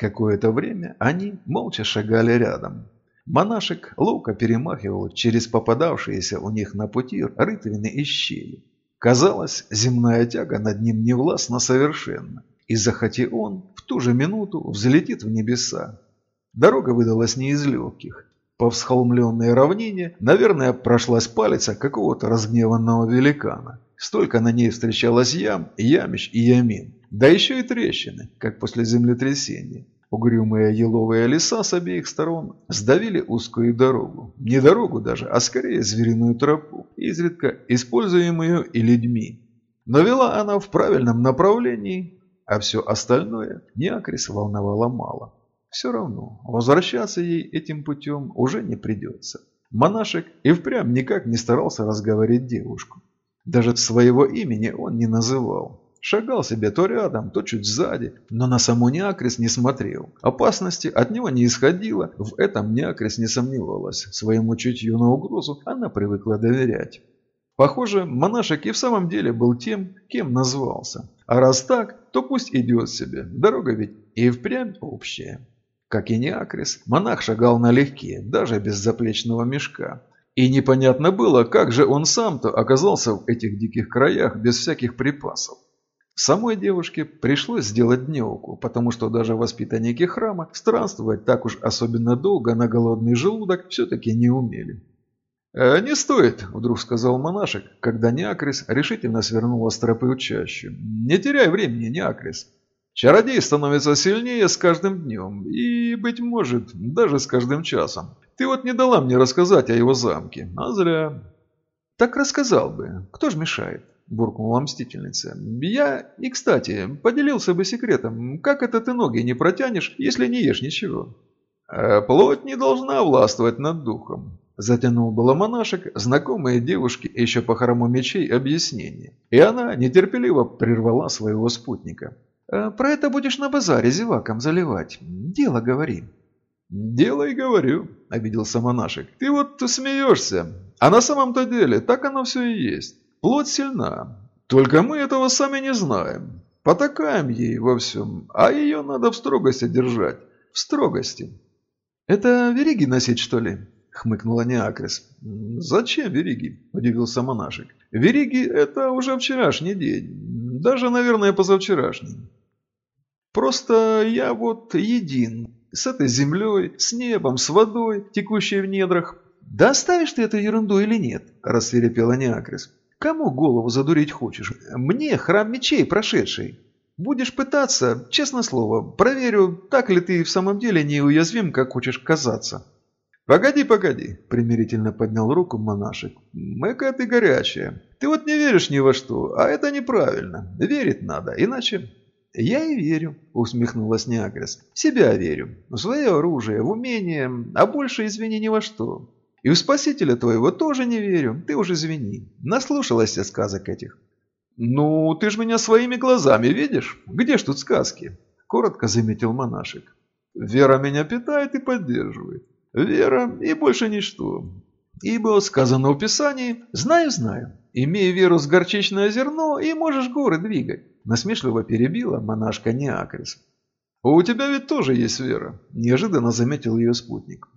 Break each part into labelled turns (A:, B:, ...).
A: Какое-то время они молча шагали рядом. Монашек ловко перемахивал через попадавшиеся у них на пути рытвины и щели. Казалось, земная тяга над ним не властна совершенно, и захоти он, в ту же минуту взлетит в небеса. Дорога выдалась не из легких. По всхолмленной равнине, наверное, прошлась палица какого-то разгневанного великана. Столько на ней встречалось ям, ямищ и ямин. Да еще и трещины, как после землетрясения. Угрюмые еловые леса с обеих сторон сдавили узкую дорогу. Не дорогу даже, а скорее звериную тропу, изредка используемую и людьми. Но вела она в правильном направлении, а все остальное Неакрис волновало мало. Все равно, возвращаться ей этим путем уже не придется. Монашек и впрямь никак не старался разговорить девушку. Даже своего имени он не называл. Шагал себе то рядом, то чуть сзади, но на саму Неакрис не смотрел. Опасности от него не исходило, в этом Неакрис не сомневалась. Своему чутью на угрозу она привыкла доверять. Похоже, монашек и в самом деле был тем, кем назвался. А раз так, то пусть идет себе, дорога ведь и впрямь общая. Как и Неакрис, монах шагал налегке, даже без заплечного мешка. И непонятно было, как же он сам-то оказался в этих диких краях без всяких припасов. Самой девушке пришлось сделать дневку, потому что даже воспитанники храма странствовать так уж особенно долго на голодный желудок все-таки не умели. «Э, «Не стоит», – вдруг сказал монашек, когда Неакрис решительно свернула с тропы в. «Не теряй времени, Неакрис. Чародей становится сильнее с каждым днем, и, быть может, даже с каждым часом. Ты вот не дала мне рассказать о его замке, а зря». «Так рассказал бы. Кто ж мешает?» буркнула мстительница. «Я и, кстати, поделился бы секретом. Как это ты ноги не протянешь, если не ешь ничего?» «А «Плоть не должна властвовать над духом», – затянул было монашек, знакомые девушке еще по храму мечей объяснение. И она нетерпеливо прервала своего спутника. «А «Про это будешь на базаре зеваком заливать. Дело говори». «Дело и говорю», – обиделся монашек. «Ты вот смеешься, а на самом-то деле так оно все и есть. Плоть сильна. Только мы этого сами не знаем. Потакаем ей во всем, а ее надо в строгости держать. В строгости. «Это вериги носить, что ли?» – хмыкнула Неакрис. «Зачем вериги?» – удивился монашек. «Вериги – это уже вчерашний день. Даже, наверное, позавчерашний. Просто я вот един. С этой землей, с небом, с водой, текущей в недрах. Да оставишь ты эту ерунду или нет?» – рассверепела Неакрис. Кому голову задурить хочешь? Мне храм мечей прошедший. Будешь пытаться, честно слово, проверю, так ли ты в самом деле неуязвим, как хочешь казаться. «Погоди, погоди», – примирительно поднял руку монашек. «Эка ты горячая. Ты вот не веришь ни во что, а это неправильно. Верить надо, иначе...» «Я и верю», – усмехнулась Неагрес. «В себя верю. В свое оружие, в умение, а больше, извини, ни во что. И в спасителя твоего тоже не верю, ты уж извини. Наслушалась я сказок этих. Ну, ты ж меня своими глазами видишь? Где ж тут сказки? Коротко заметил монашек. Вера меня питает и поддерживает. Вера и больше ничто. Ибо сказано в Писании «Знаю, знаю, имей веру с горчичное зерно, и можешь горы двигать», насмешливо перебила монашка Неакрис. «У тебя ведь тоже есть вера», – неожиданно заметил ее спутник.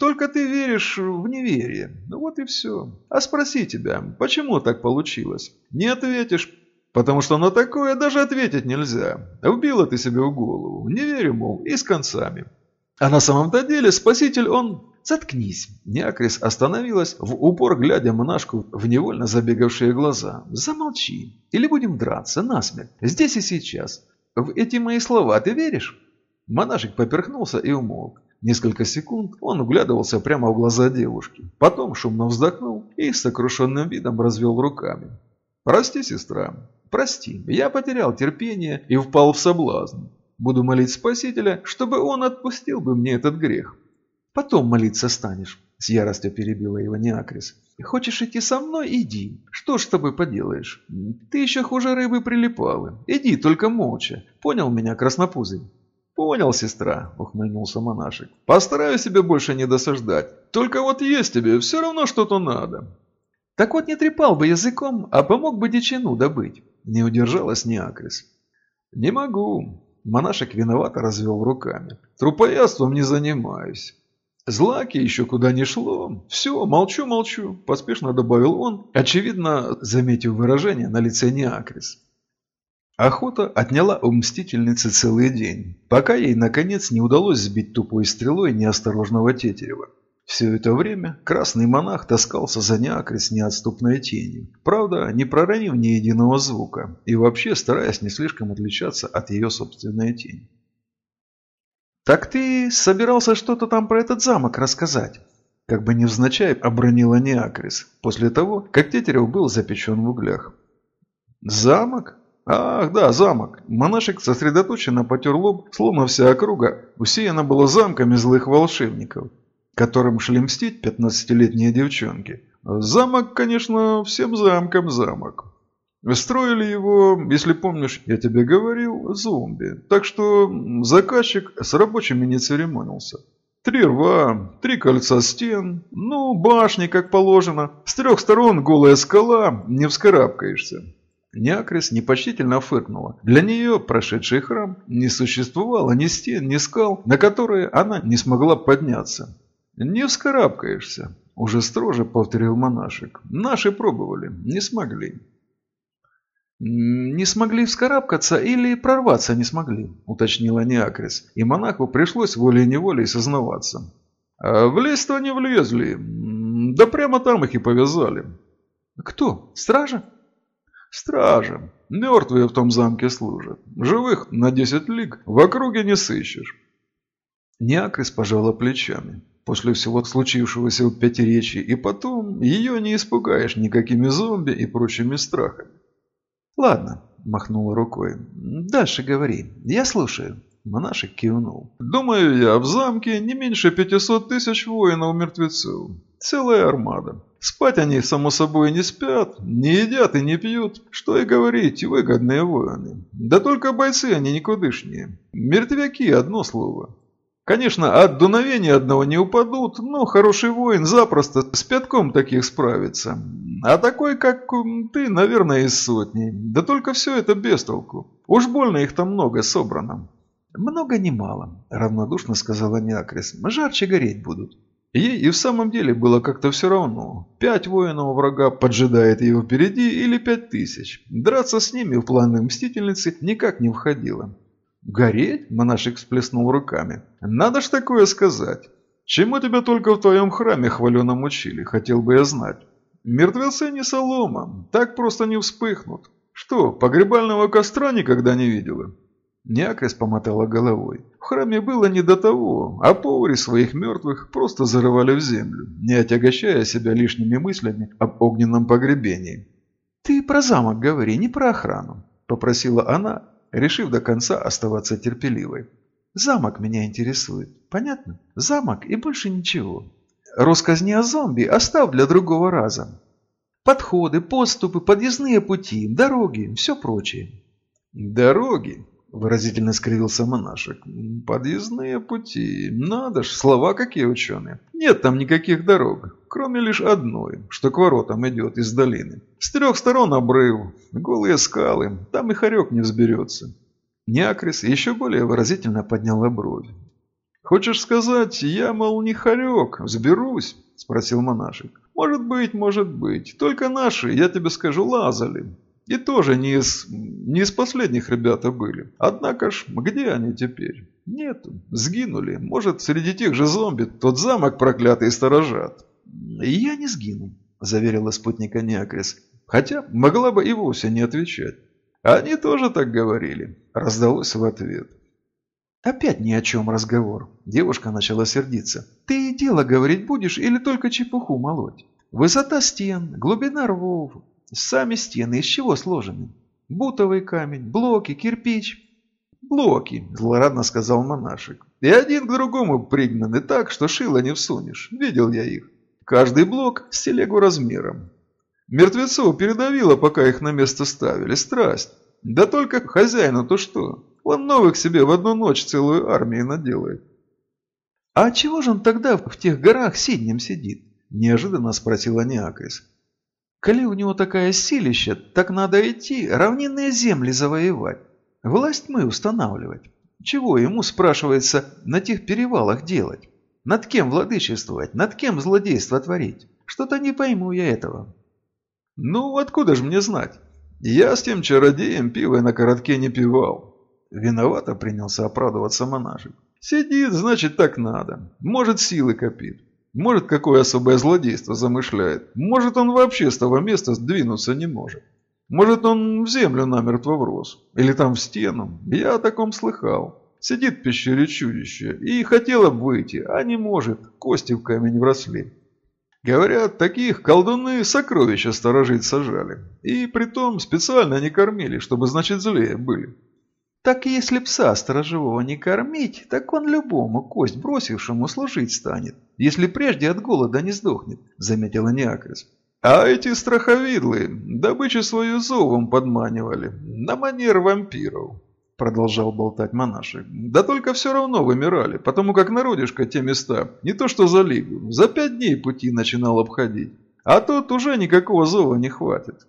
A: «Только ты веришь в неверие. Ну вот и все. А спроси тебя, почему так получилось? Не ответишь, потому что на такое даже ответить нельзя. Вбила ты себе в голову. Не верю, мол, и с концами. А на самом-то деле спаситель он...» «Заткнись!» Неакрис остановилась, в упор глядя монашку в невольно забегавшие глаза. «Замолчи! Или будем драться насмерть, здесь и сейчас. В эти мои слова ты веришь?» Монашек поперхнулся и умолк. Несколько секунд он углядывался прямо в глаза девушки. Потом шумно вздохнул и с сокрушенным видом развел руками. «Прости, сестра, прости, я потерял терпение и впал в соблазн. Буду молить Спасителя, чтобы он отпустил бы мне этот грех. Потом молиться станешь», – с яростью перебила его Неакрис. «Хочешь идти со мной? Иди. Что ж с тобой поделаешь? Ты еще хуже рыбы прилипалы. Иди, только молча. Понял меня, краснопузый?» «Понял, сестра», – ухмыльнулся монашек. «Постараюсь себе больше не досаждать. Только вот есть тебе все равно что-то надо». «Так вот не трепал бы языком, а помог бы дичину добыть», – не удержалась Неакрис. «Не могу. Монашек виновато развел руками. Трупоядством не занимаюсь. Злаки еще куда не шло. Все, молчу-молчу, поспешно добавил он, очевидно, заметив выражение на лице Неакрис. Охота отняла у мстительницы целый день, пока ей, наконец, не удалось сбить тупой стрелой неосторожного Тетерева. Все это время красный монах таскался за Неакрис неотступной тенью, правда, не проронив ни единого звука, и вообще стараясь не слишком отличаться от ее собственной тени. «Так ты собирался что-то там про этот замок рассказать?» Как бы невзначай обронила Неакрис, после того, как Тетерев был запечен в углях. «Замок? Ах, да, замок!» Монашек сосредоточенно потер лоб, словно вся округа усеяна была замками злых волшебников, которым шли мстить пятнадцатилетние девчонки. Замок, конечно, всем замкам замок. Строили его, если помнишь, я тебе говорил, зомби. Так что заказчик с рабочими не церемонился. Три рва, три кольца стен, ну, башни, как положено. С трех сторон голая скала, не вскарабкаешься. Неакрис непочтительно фыркнула. Для нее прошедший храм не существовало ни стен, ни скал, на которые она не смогла подняться. «Не вскарабкаешься», – уже строже повторил монашек. «Наши пробовали, не смогли». «Не смогли вскарабкаться или прорваться не смогли», – уточнила Неакрис, и монаху пришлось волей-неволей сознаваться. «А влезть-то не влезли, да прямо там их и повязали». «Кто? Стража?» «Стража. Мертвые в том замке служат. Живых на десять лиг в округе не сыщешь». Неакрис пожала плечами. После всего случившегося в Пятиречии, и потом ее не испугаешь никакими зомби и прочими страхами. «Ладно», – махнула рукой. «Дальше говори. Я слушаю». Монашек кивнул. «Думаю я, в замке не меньше пятисот тысяч воинов-мертвецов. Целая армада. Спать они, само собой, не спят, не едят и не пьют. Что и говорить, выгодные воины. Да только бойцы они никудышние. Мертвяки – одно слово. Конечно, от дуновения одного не упадут, но хороший воин запросто с пятком таких справится. А такой, как ты, наверное, из сотни. Да только все это без толку. Уж больно их там много собрано. Много не мало, равнодушно сказала Неакрис. Жарче гореть будут. Ей и в самом деле было как-то все равно. Пять воинов врага поджидает его впереди или пять тысяч. Драться с ними в планы Мстительницы никак не входило. «Гореть?» – монашек всплеснул руками. «Надо ж такое сказать. Чему тебя только в твоем храме хваленом учили, хотел бы я знать. Мертвецы не солома, так просто не вспыхнут. Что, погребального костра никогда не видела?» Неакрис помотала головой. В храме было не до того, а повари своих мертвых просто зарывали в землю, не отягощая себя лишними мыслями об огненном погребении. «Ты про замок говори, не про охрану», – попросила она, решив до конца оставаться терпеливой. «Замок меня интересует. Понятно? Замок и больше ничего. Росказни о зомби оставь для другого раза. Подходы, поступы, подъездные пути, дороги, все прочее». «Дороги?» Выразительно скривился монашек. «Подъездные пути. Надо ж, слова какие ученые. Нет там никаких дорог, кроме лишь одной, что к воротам идет из долины. С трех сторон обрыв, голые скалы, там и хорек не взберется». Неакрис еще более выразительно подняла бровь. «Хочешь сказать, я, мол, не хорек, взберусь?» – спросил монашек. «Может быть, может быть. Только наши, я тебе скажу, лазали. И тоже не из, не из последних ребята были. Однако ж, где они теперь? Нету. Сгинули. Может, среди тех же зомби тот замок проклятый сторожат. Я не сгину, заверила спутника Неакрис. Хотя могла бы и вовсе не отвечать. Они тоже так говорили. Раздалось в ответ. Опять ни о чем разговор. Девушка начала сердиться. Ты дело говорить будешь или только чепуху молоть? Высота стен, глубина рвов, Сами стены из чего сложены? Бутовый камень, блоки, кирпич. Блоки, злорадно сказал монашек. И один к другому пригнаны так, что шило не всунешь. Видел я их. Каждый блок с телегу размером. Мертвецов передавило, пока их на место ставили. Страсть. Да только хозяину-то что? Он новых себе в одну ночь целую армию наделает. «А чего же он тогда в тех горах сиднем сидит?» – неожиданно спросила Неакрис. Коли у него такая силища, так надо идти равнинные земли завоевать. Власть мы устанавливать. Чего ему, спрашивается, на тех перевалах делать? Над кем владычествовать? Над кем злодейство творить? Что-то не пойму я этого.
B: Ну, откуда же мне знать? Я с тем чародеем пиво на коротке не пивал. Виновато принялся оправдываться монашек. Сидит, значит, так надо. Может, силы копит. Может, какое особое злодейство замышляет. Может, он вообще с того места сдвинуться не может. Может, он в землю намертво врос. Или там в стену. Я о таком слыхал. Сидит в пещере чудище и хотела бы выйти, а не может. Кости в камень вросли. Говорят, таких колдуны сокровища сторожить сажали. И притом специально не кормили, чтобы, значит, злее были.
A: Так если пса сторожевого не кормить, так он любому кость бросившему служить станет, если прежде от голода не сдохнет, заметила Неакрис.
B: А эти страховидлы добычу свою зовом подманивали, на манер вампиров, продолжал болтать монашек. Да только все равно вымирали, потому как народишко те места, не то что за лигу, за пять дней пути начинал обходить. А тут уже никакого зова не хватит.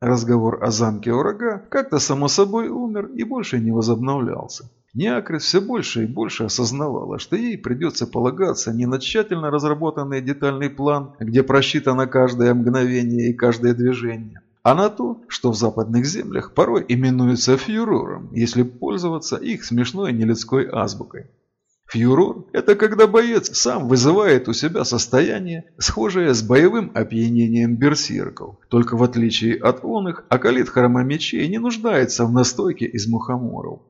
B: Разговор о замке врага как-то само собой умер и больше не возобновлялся. Неакрис все больше и больше осознавала, что ей придется полагаться не на тщательно разработанный детальный план, где просчитано каждое мгновение и каждое движение, а на то, что в западных землях порой именуется фьюрором, если пользоваться их смешной нелюдской азбукой. Фьюрор – это когда боец сам вызывает у себя состояние, схожее с боевым опьянением берсерков. Только в отличие от он их, акалит хромомечей не нуждается в настойке из мухоморов.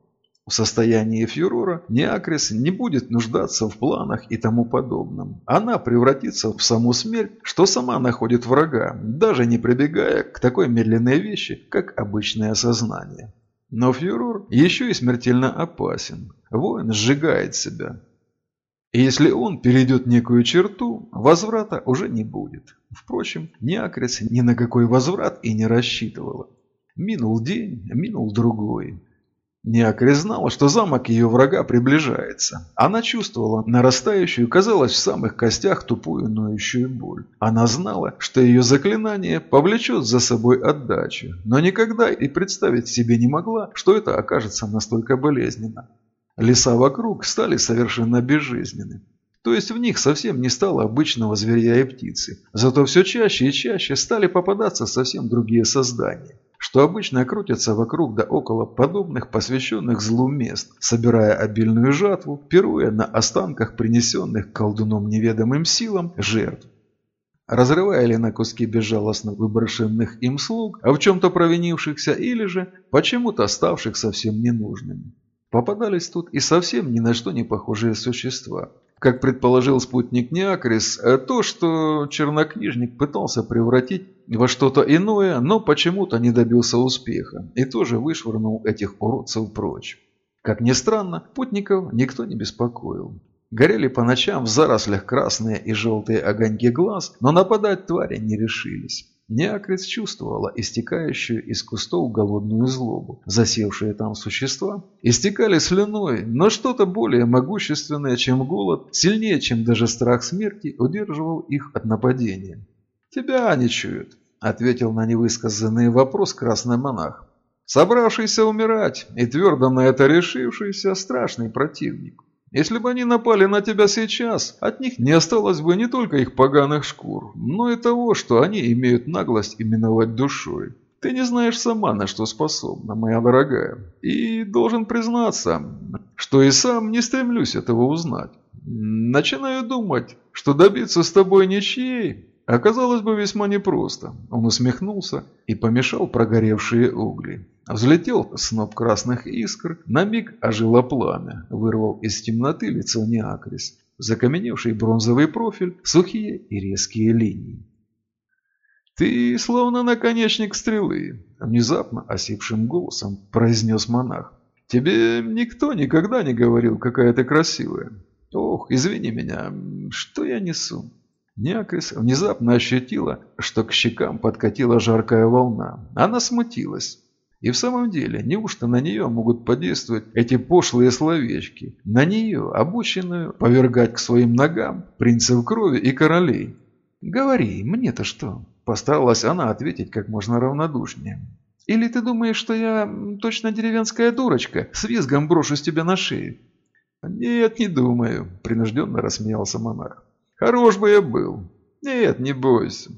B: В состоянии фьюрора Неакрис не будет нуждаться в планах и тому подобном. Она превратится в саму смерть, что сама находит врага, даже не прибегая к такой медленной вещи, как обычное сознание. Но фьюрор еще и смертельно опасен. Воин сжигает себя. И если он перейдет некую черту, возврата уже не будет. Впрочем, Неакрис ни на какой возврат и не рассчитывала. Минул день, минул другой. Неакрис знала, что замок ее врага приближается. Она чувствовала нарастающую, казалось, в самых костях тупую ноющую боль. Она знала, что ее заклинание повлечет за собой отдачу, но никогда и представить себе не могла, что это окажется настолько болезненно. Леса вокруг стали совершенно безжизненны. То есть в них совсем не стало обычного зверя и птицы. Зато все чаще и чаще стали попадаться совсем другие создания, что обычно крутятся вокруг да около подобных посвященных злу мест, собирая обильную жатву, пируя на останках принесенных колдуном неведомым силам жертв. Разрывая ли на куски безжалостно выброшенных им слуг, а в чем-то провинившихся или же почему-то ставших совсем ненужными. Попадались тут и совсем ни на что не похожие существа. Как предположил спутник Неакрис, э, то, что чернокнижник пытался превратить во что-то иное, но почему-то не добился успеха и тоже вышвырнул этих уродцев прочь. Как ни странно, путников никто не беспокоил. Горели по ночам в зарослях красные и желтые огоньки глаз, но нападать твари не решились. Неакрис чувствовала истекающую из кустов голодную злобу. Засевшие там существа истекали слюной, но что-то более могущественное, чем голод, сильнее, чем даже страх смерти, удерживал их от нападения. «Тебя они чуют», — ответил на невысказанный вопрос красный монах. «Собравшийся умирать и твердо на это решившийся страшный противник. Если бы они напали на тебя сейчас, от них не осталось бы не только их поганых шкур, но и того, что они имеют наглость именовать душой. Ты не знаешь сама, на что способна, моя дорогая. И должен признаться, что и сам не стремлюсь этого узнать. Начинаю думать, что добиться с тобой ничьей оказалось бы весьма непросто. Он усмехнулся и помешал прогоревшие угли. Взлетел сноп красных искр, на миг ожило пламя, вырвал из темноты лицо Неакрис, закаменевший бронзовый профиль, сухие и резкие линии. «Ты словно наконечник стрелы», – внезапно осипшим голосом произнес монах. «Тебе никто никогда не говорил, какая ты красивая. Ох, извини меня, что я несу?» Неакрис внезапно ощутила, что к щекам подкатила жаркая волна. Она смутилась. И в самом деле, неужто на нее могут подействовать эти пошлые словечки? На нее, обученную повергать к своим ногам принцев крови и королей? «Говори, мне-то что?» Постаралась она ответить как можно равнодушнее. Или ты думаешь, что я точно деревенская дурочка, с визгом брошусь тебе на шею?» «Нет, не думаю», – принужденно рассмеялся монарх. «Хорош бы я был. Нет, не бойся».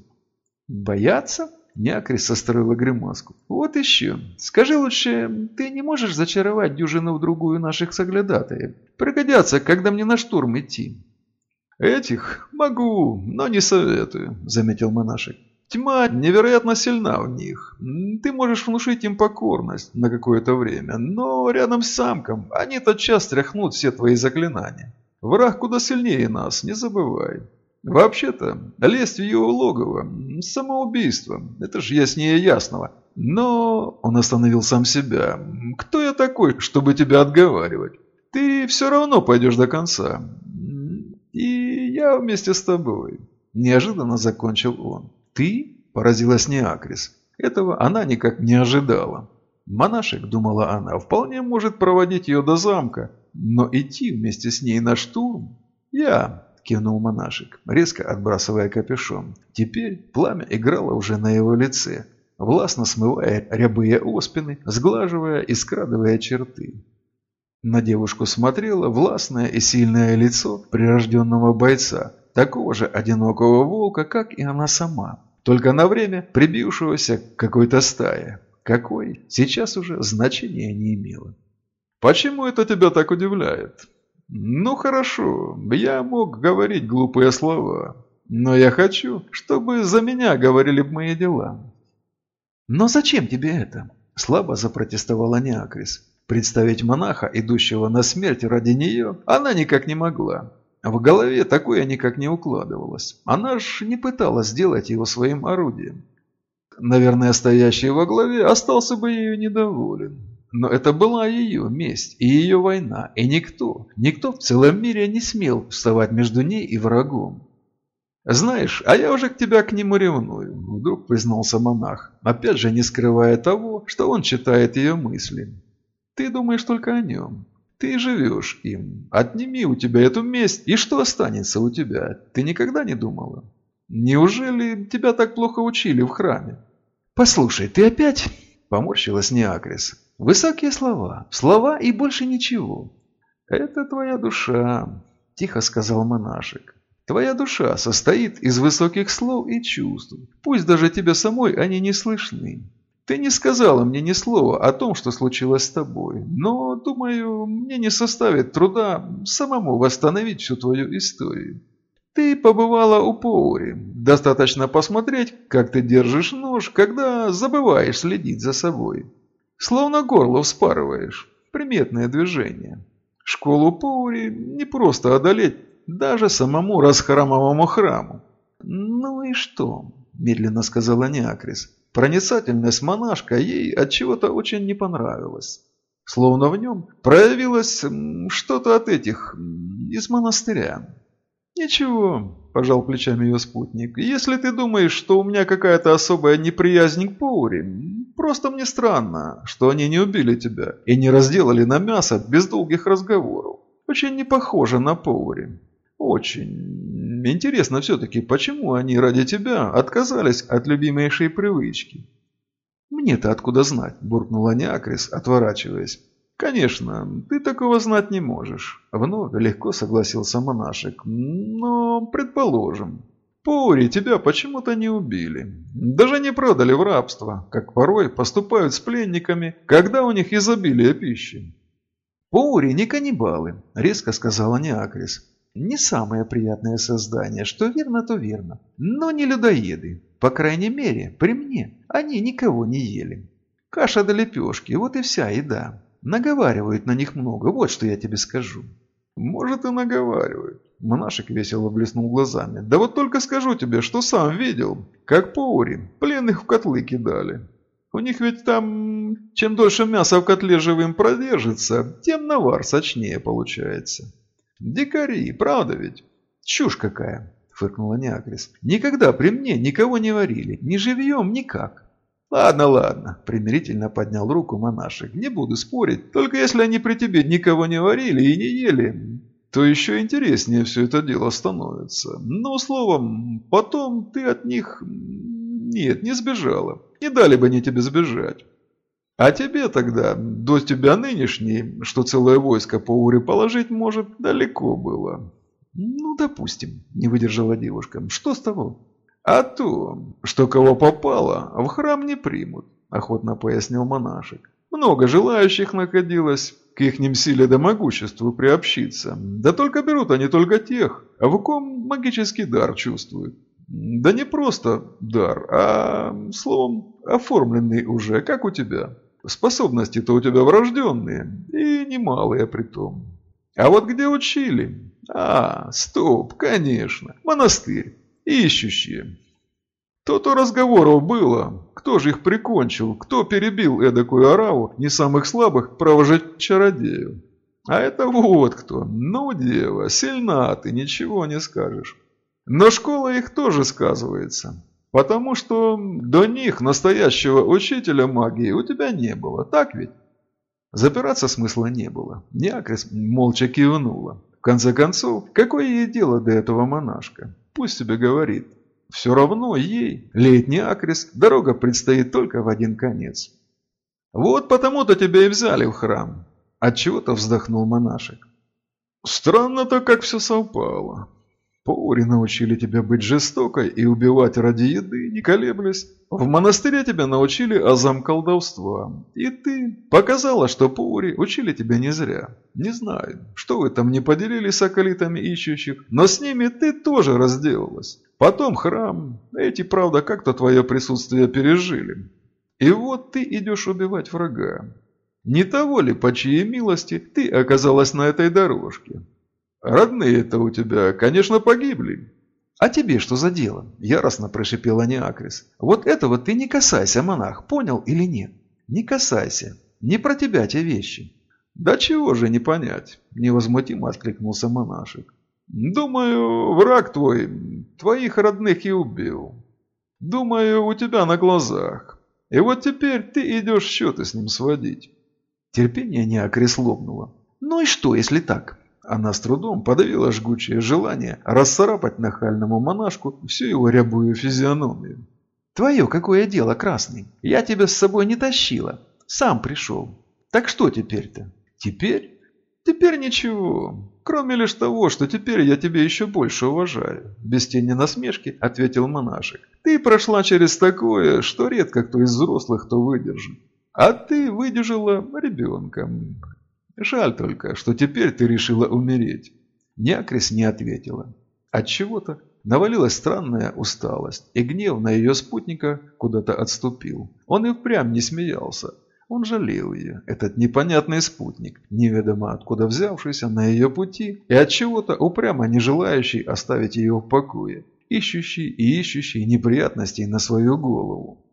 A: «Бояться?» – Някрис состроила гримаску. «Вот еще. Скажи лучше, ты не можешь зачаровать дюжину-другую наших соглядатаев? Пригодятся, когда мне на штурм идти».
B: «Этих могу, но не советую», – заметил монашек. Тьма невероятно сильна в них. Ты можешь внушить им покорность на какое-то время, но рядом с самком они тотчас тряхнут все твои заклинания. Враг куда сильнее нас, не забывай. Вообще-то, лезть в его логово – самоубийство, это же яснее ясного. Но он остановил сам себя. Кто я такой, чтобы тебя отговаривать? Ты все равно пойдешь до конца. И я вместе с тобой. Неожиданно закончил он.
A: «Ты?» – поразилась Неакрис. Этого она никак не ожидала. Монашек, думала она, вполне может проводить ее до замка, но идти вместе с ней на штурм? Я, кивнул монашек, резко отбрасывая капюшон. Теперь пламя играло уже на его лице, властно смывая рябые оспины, сглаживая и скрадывая черты. На девушку смотрело властное и сильное лицо прирожденного бойца, такого же одинокого волка, как и она сама, только на время прибившегося к какой-то стае. Какой, сейчас уже значения не имело.
B: «Почему это тебя так удивляет?» «Ну хорошо, я мог говорить глупые слова, но я хочу, чтобы за меня говорили мои дела».
A: «Но зачем тебе это?» – слабо запротестовала Неакрис. Представить монаха, идущего на смерть ради нее, она никак не могла. В голове такое никак не укладывалось. Она ж не пыталась сделать его своим орудием. Наверное, стоящий во главе остался бы ею недоволен. Но это была ее месть и ее война, и никто, никто в целом мире не смел вставать между ней и врагом. «Знаешь, а я уже к тебя к нему ревную», – вдруг признался монах, опять же не скрывая того, что он читает ее мысли. «Ты думаешь только о нем. Ты живешь им. Отними у тебя эту месть, и что останется у тебя? Ты никогда не думала? Неужели тебя так плохо учили в храме? Послушай, ты опять... Поморщилась Неакрис. Высокие слова. Слова и больше ничего. Это твоя душа, тихо сказал монашек. Твоя душа состоит из высоких слов и чувств. Пусть даже тебе самой они не слышны. Ты не сказала мне ни слова о том, что случилось с тобой, но, думаю, мне не составит труда самому восстановить всю твою историю. Ты побывала у Поури. Достаточно посмотреть, как ты держишь нож, когда забываешь следить за собой. Словно горло вспарываешь. Приметное движение. Школу Поури не просто одолеть даже самому расхрамовому храму. «Ну и что?» – медленно сказала Неакрис. Проницательность монашка ей от чего-то очень не понравилась. Словно в нем проявилось что-то от этих из монастыря. «Ничего», – пожал плечами ее спутник, – «если ты думаешь, что у меня какая-то особая неприязнь к Поури, просто мне странно, что они не убили тебя и не разделали на мясо без долгих разговоров. Очень не похоже на Поури. Очень. Интересно все-таки, почему они ради тебя отказались от любимейшей привычки? Мне-то откуда знать, буркнула Неакрис, отворачиваясь. Конечно, ты такого знать не можешь. Вновь легко согласился монашек. Но, предположим, Пори тебя почему-то не убили. Даже не продали в рабство, как порой поступают с пленниками, когда у них изобилие пищи. «Паури не каннибалы», – резко сказала Неакрис. Не самое приятное создание, что верно, то верно. Но не людоеды. По крайней мере, при мне они никого не ели. Каша да лепешки, вот и вся еда. Наговаривают на них много, вот что я тебе скажу. Может и наговаривают. Монашек весело блеснул глазами. Да вот только скажу тебе, что сам видел, как Паури пленных в котлы кидали. У них ведь там, чем дольше мясо в котле живым продержится, тем навар сочнее получается. «Дикари, правда ведь?» «Чушь какая!» – фыркнула Неакрис. «Никогда при мне никого не варили, ни живьем, никак». «Ладно, ладно», – примирительно поднял руку монашек. «Не буду спорить, только если они при тебе никого не варили и не ели, то еще интереснее все это дело становится. Но, словом, потом ты от них... Нет, не сбежала. Не дали бы они тебе сбежать.
B: А тебе тогда, до тебя нынешней, что целое войско по уре положить может, далеко было.
A: Ну, допустим, не выдержала девушка. Что с того?
B: А то, что кого попало, в храм не примут, охотно пояснил монашек. Много желающих находилось к ихним силе да могуществу приобщиться. Да только берут они только тех, в ком магический дар чувствуют. Да не просто дар, а, словом, оформленный уже, как у тебя. Способности-то у тебя врожденные, и немалые при том. А вот где учили? А, стоп, конечно, монастырь, ищущие. То-то разговоров было, кто же их прикончил, кто перебил эдакую ораву не самых слабых провожать чародею. А это вот кто. Ну, дева, сильна ты, ничего не скажешь. Но школа их тоже сказывается. Потому что до них настоящего учителя магии у тебя не было, так ведь? Запираться смысла не было. Неакрис молча кивнула. В конце концов, какое ей дело до этого монашка? Пусть себе говорит. Все равно ей, летний Акрис, дорога предстоит только в один конец. Вот потому-то тебя и взяли в храм. Отчего-то вздохнул монашек. Странно-то, как все совпало. Паури научили тебя быть жестокой и убивать ради еды, не колеблясь. В монастыре тебя научили азам колдовства. И ты показала, что Паури учили тебя не зря. Не знаю, что вы там не поделили с околитами ищущих, но с ними ты тоже разделалась. Потом храм. Эти, правда, как-то твое присутствие пережили. И вот ты идешь убивать врага. Не того ли, по чьей милости, ты оказалась на этой дорожке? «Родные-то у тебя, конечно, погибли».
A: «А тебе что за дело?» – яростно прошипела Неакрис. «Вот этого ты не касайся, монах, понял или нет? Не касайся. Не про тебя те вещи».
B: «Да чего же не понять?» – невозмутимо откликнулся монашек. «Думаю, враг твой твоих родных и убил. Думаю, у тебя на глазах. И вот теперь ты идешь счеты с ним сводить».
A: Терпение Неакрис лопнуло. «Ну и что, если так? Она с трудом подавила жгучее желание расцарапать нахальному монашку всю его рябую физиономию. «Твое какое дело, Красный? Я тебя с собой не тащила. Сам пришел. Так что теперь-то?»
B: «Теперь? Теперь ничего. Кроме лишь того, что теперь я тебя еще больше уважаю», без тени насмешки ответил монашек. «Ты прошла через такое, что редко кто из взрослых то выдержит. А ты выдержала ребенком. Жаль только, что теперь ты решила умереть. Някрис не ответила. От чего то навалилась странная усталость, и гнев на ее спутника куда-то отступил. Он и впрямь не смеялся. Он жалел ее, этот непонятный спутник, неведомо откуда взявшийся на ее пути, и от чего-то упрямо не желающий оставить ее в покое, ищущий и ищущий неприятностей на свою голову.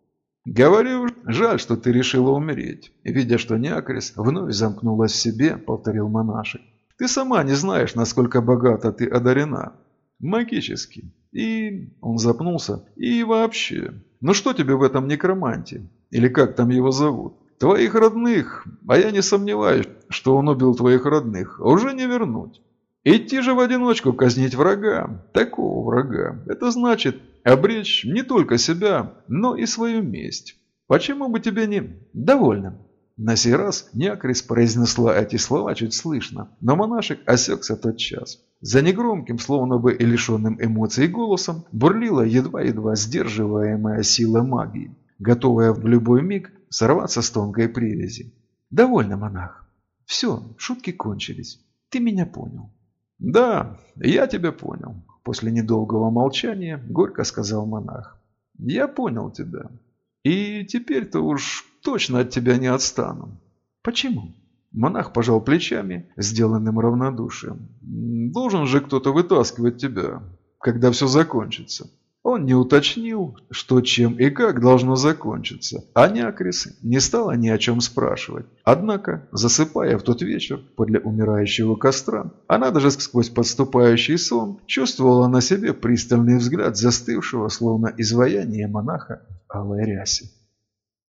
B: «Говорю, жаль, что ты решила умереть». Видя, что Неакрис вновь замкнулась в себе, повторил монашек. «Ты сама не знаешь, насколько богата ты одарена. Магически. И...» Он запнулся. «И вообще. Ну что тебе в этом некроманте? Или как там его зовут? Твоих родных, а я не сомневаюсь, что он убил твоих родных, уже не вернуть. Идти же в одиночку казнить врага, такого врага, это значит обречь не только себя, но и свою месть. Почему бы тебе не... Довольно. На сей раз Неакрис произнесла эти слова чуть слышно, но монашек осекся тот час. За негромким, словно бы и лишенным эмоций голосом, бурлила едва-едва сдерживаемая сила магии, готовая в любой миг сорваться с тонкой привязи. «Довольно, монах. Все, шутки кончились. Ты меня понял». «Да, я тебя понял», – после недолгого молчания горько сказал монах. «Я понял тебя. И теперь-то уж точно от тебя не отстану».
A: «Почему?»
B: Монах пожал плечами, сделанным равнодушием. «Должен же кто-то вытаскивать тебя, когда все закончится». Он не уточнил, что чем и как должно закончиться, а Някрис не стала ни о чем спрашивать. Однако, засыпая в тот вечер подле умирающего костра, она даже сквозь подступающий сон чувствовала на себе пристальный взгляд застывшего, словно изваяние монаха в алой рясе.